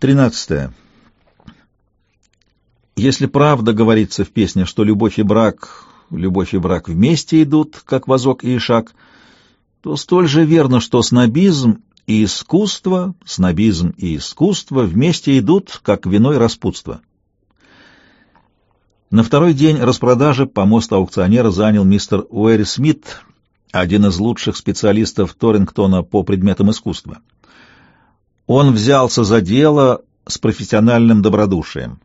Тринадцатое. Если правда говорится в песне, что любовь и брак, любовь и брак вместе идут, как возок и ишак, то столь же верно, что снобизм и искусство, снобизм и искусство вместе идут, как вино и распутство. На второй день распродажи помост аукционера занял мистер Уэри Смит, один из лучших специалистов Торингтона по предметам искусства. Он взялся за дело с профессиональным добродушием.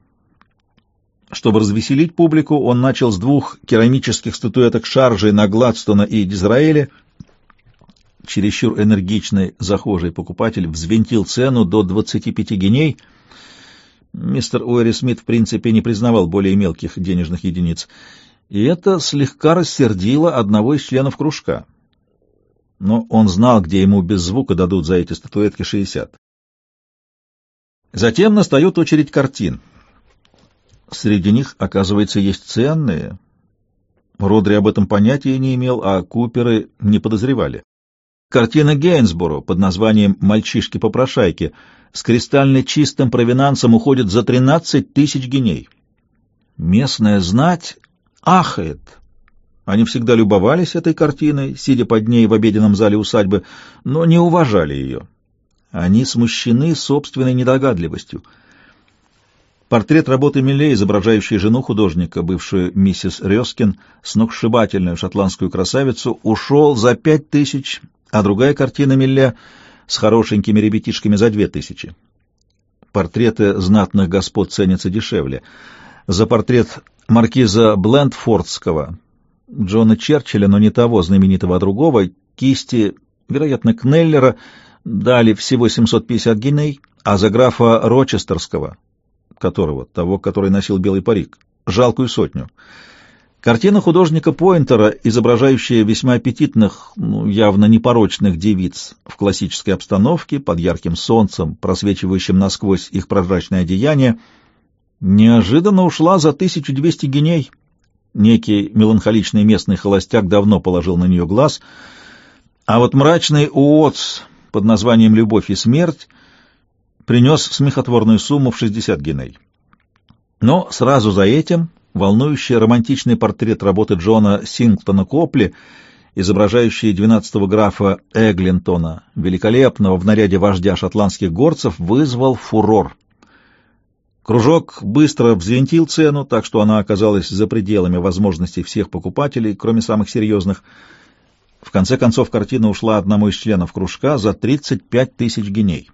Чтобы развеселить публику, он начал с двух керамических статуэток шаржей на Гладстона и Дизраэле. Чересчур энергичный захожий покупатель взвинтил цену до 25 геней. Мистер Уэри Смит в принципе не признавал более мелких денежных единиц, и это слегка рассердило одного из членов кружка. Но он знал, где ему без звука дадут за эти статуэтки 60. Затем настает очередь картин. Среди них, оказывается, есть ценные. Родри об этом понятия не имел, а Куперы не подозревали. Картина Гейнсборо под названием «Мальчишки-попрошайки» с кристально чистым провинансом уходит за 13 тысяч геней. Местная знать ахает. Они всегда любовались этой картиной, сидя под ней в обеденном зале усадьбы, но не уважали ее. Они смущены собственной недогадливостью. Портрет работы Милле, изображающий жену художника, бывшую миссис Рёскин, сногсшибательную шотландскую красавицу, ушел за пять тысяч, а другая картина Милле с хорошенькими ребятишками за две тысячи. Портреты знатных господ ценятся дешевле. За портрет маркиза Блендфордского, Джона Черчилля, но не того знаменитого, а другого, кисти, вероятно, Кнеллера — дали всего 750 гиней, а за графа Рочестерского, которого, того, который носил белый парик, жалкую сотню. Картина художника Пойнтера, изображающая весьма аппетитных, ну, явно непорочных девиц в классической обстановке, под ярким солнцем, просвечивающим насквозь их прозрачное одеяние, неожиданно ушла за 1200 геней. Некий меланхоличный местный холостяк давно положил на нее глаз, а вот мрачный Уотс под названием «Любовь и смерть» принес смехотворную сумму в 60 геней. Но сразу за этим волнующий романтичный портрет работы Джона Сингтона Копли, изображающий 12-го графа Эглинтона, великолепного в наряде вождя шотландских горцев, вызвал фурор. Кружок быстро взвинтил цену, так что она оказалась за пределами возможностей всех покупателей, кроме самых серьезных – в конце концов, картина ушла одному из членов кружка за 35 тысяч геней.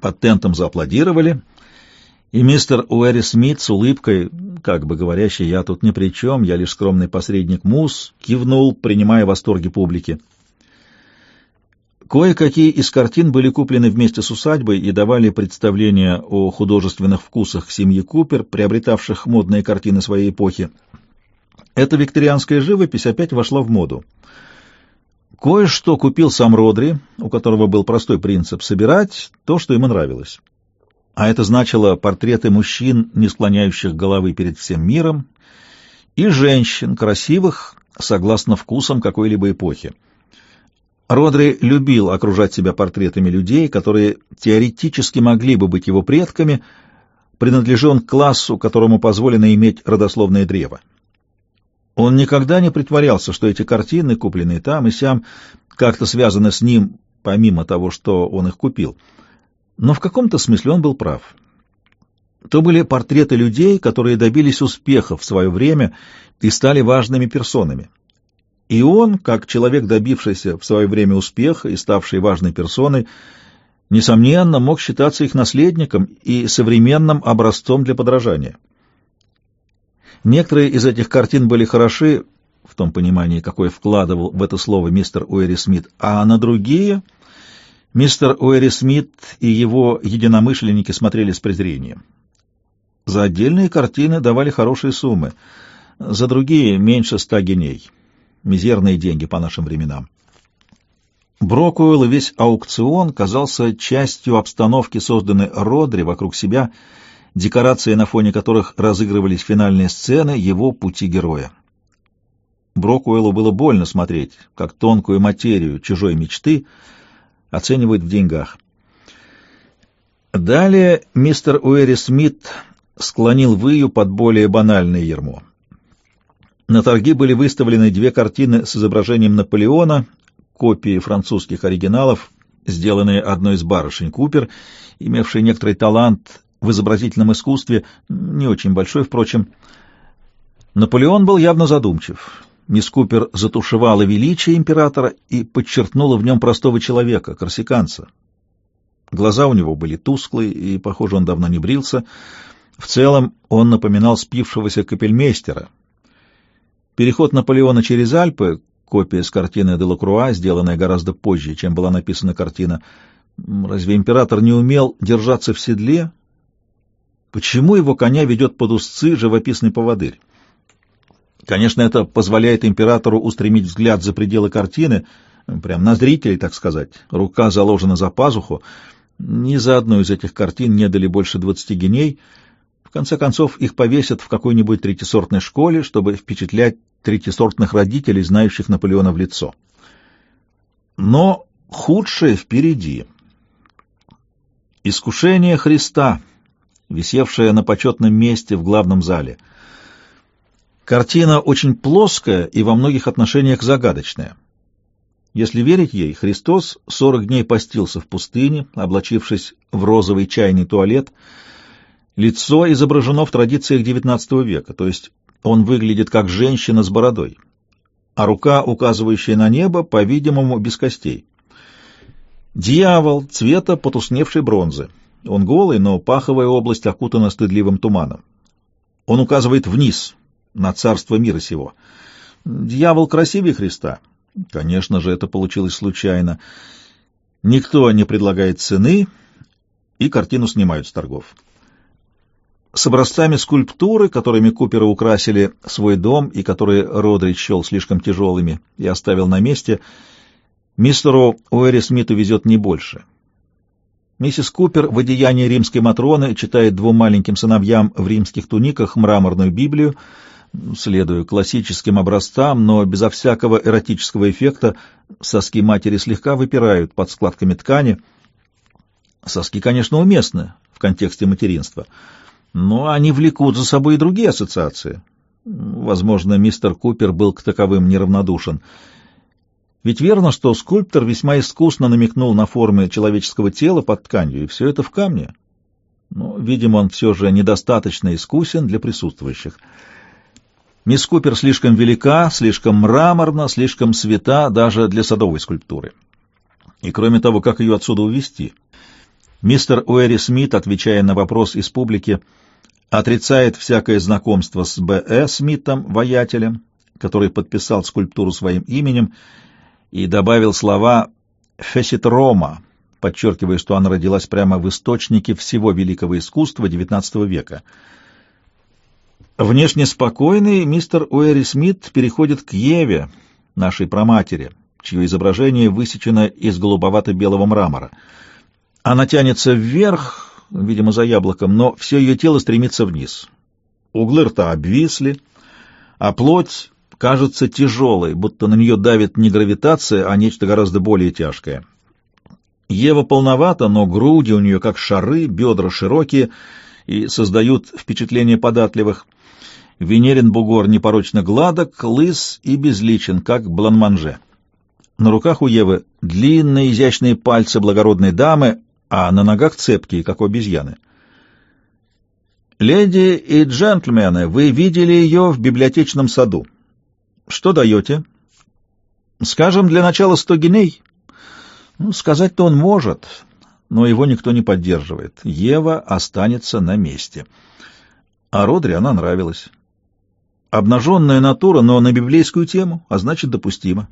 Под тентом зааплодировали, и мистер Уэри Смит с улыбкой, как бы говорящий, «Я тут ни при чем, я лишь скромный посредник Мус», кивнул, принимая восторги публики. Кое-какие из картин были куплены вместе с усадьбой и давали представление о художественных вкусах семьи Купер, приобретавших модные картины своей эпохи. Эта викторианская живопись опять вошла в моду. Кое-что купил сам Родри, у которого был простой принцип — собирать то, что ему нравилось. А это значило портреты мужчин, не склоняющих головы перед всем миром, и женщин, красивых, согласно вкусам какой-либо эпохи. Родри любил окружать себя портретами людей, которые теоретически могли бы быть его предками, принадлежал он к классу, которому позволено иметь родословное древо. Он никогда не притворялся, что эти картины, купленные там и сям, как-то связаны с ним, помимо того, что он их купил. Но в каком-то смысле он был прав. То были портреты людей, которые добились успеха в свое время и стали важными персонами. И он, как человек, добившийся в свое время успеха и ставший важной персоной, несомненно, мог считаться их наследником и современным образцом для подражания. Некоторые из этих картин были хороши, в том понимании, какое вкладывал в это слово мистер Уэри Смит, а на другие мистер Уэри Смит и его единомышленники смотрели с презрением. За отдельные картины давали хорошие суммы, за другие — меньше ста геней. Мизерные деньги по нашим временам. Брокуэлл и весь аукцион казался частью обстановки, созданной Родри вокруг себя — декорации, на фоне которых разыгрывались финальные сцены его пути героя. Брокуэллу было больно смотреть, как тонкую материю чужой мечты оценивают в деньгах. Далее мистер Уэри Смит склонил выю под более банальное ермо. На торги были выставлены две картины с изображением Наполеона, копии французских оригиналов, сделанные одной из барышень Купер, имевшей некоторый талант в изобразительном искусстве, не очень большой, впрочем. Наполеон был явно задумчив. Мисс Купер затушевала величие императора и подчеркнула в нем простого человека, корсиканца. Глаза у него были тусклые, и, похоже, он давно не брился. В целом он напоминал спившегося капельмейстера — Переход Наполеона через Альпы, копия с картины Делакруа, сделанная гораздо позже, чем была написана картина. Разве император не умел держаться в седле? Почему его коня ведет под узцы живописный поводырь? Конечно, это позволяет императору устремить взгляд за пределы картины, прям на зрителей, так сказать. Рука заложена за пазуху. Ни за одну из этих картин не дали больше двадцати геней — конце концов, их повесят в какой-нибудь третисортной школе, чтобы впечатлять третисортных родителей, знающих Наполеона в лицо. Но худшее впереди. Искушение Христа, висевшее на почетном месте в главном зале. Картина очень плоская и во многих отношениях загадочная. Если верить ей, Христос сорок дней постился в пустыне, облачившись в розовый чайный туалет, Лицо изображено в традициях XIX века, то есть он выглядит как женщина с бородой, а рука, указывающая на небо, по-видимому, без костей. Дьявол цвета потусневшей бронзы. Он голый, но паховая область окутана стыдливым туманом. Он указывает вниз, на царство мира сего. Дьявол красивее Христа. Конечно же, это получилось случайно. Никто не предлагает цены, и картину снимают с торгов с образцами скульптуры, которыми Куперы украсили свой дом и которые Родрич счел слишком тяжелыми и оставил на месте, мистеру Уэри Смиту везет не больше. Миссис Купер в одеянии римской Матроны читает двум маленьким сыновьям в римских туниках мраморную Библию, следуя классическим образцам, но безо всякого эротического эффекта, соски матери слегка выпирают под складками ткани. Соски, конечно, уместны в контексте материнства — но они влекут за собой и другие ассоциации. Возможно, мистер Купер был к таковым неравнодушен. Ведь верно, что скульптор весьма искусно намекнул на формы человеческого тела под тканью, и все это в камне. Но, видимо, он все же недостаточно искусен для присутствующих. Мисс Купер слишком велика, слишком мраморна, слишком свята даже для садовой скульптуры. И кроме того, как ее отсюда увезти? Мистер Уэри Смит, отвечая на вопрос из публики, — отрицает всякое знакомство с Б.Э. Смитом, воятелем, который подписал скульптуру своим именем и добавил слова «фесит Рома», подчеркивая, что она родилась прямо в источнике всего великого искусства XIX века. Внешне спокойный мистер Уэри Смит переходит к Еве, нашей праматери, чье изображение высечено из голубовато-белого мрамора. Она тянется вверх, видимо, за яблоком, но все ее тело стремится вниз. Углы рта обвисли, а плоть кажется тяжелой, будто на нее давит не гравитация, а нечто гораздо более тяжкое. Ева полновата, но груди у нее как шары, бедра широкие и создают впечатление податливых. Венерин бугор непорочно гладок, лыс и безличен, как бланманже. На руках у Евы длинные изящные пальцы благородной дамы, а на ногах цепкие, как у обезьяны. «Леди и джентльмены, вы видели ее в библиотечном саду. Что даете?» «Скажем, для начала сто геней». Ну, сказать-то он может, но его никто не поддерживает. Ева останется на месте. А Родри она нравилась. Обнаженная натура, но на библейскую тему, а значит, допустимо.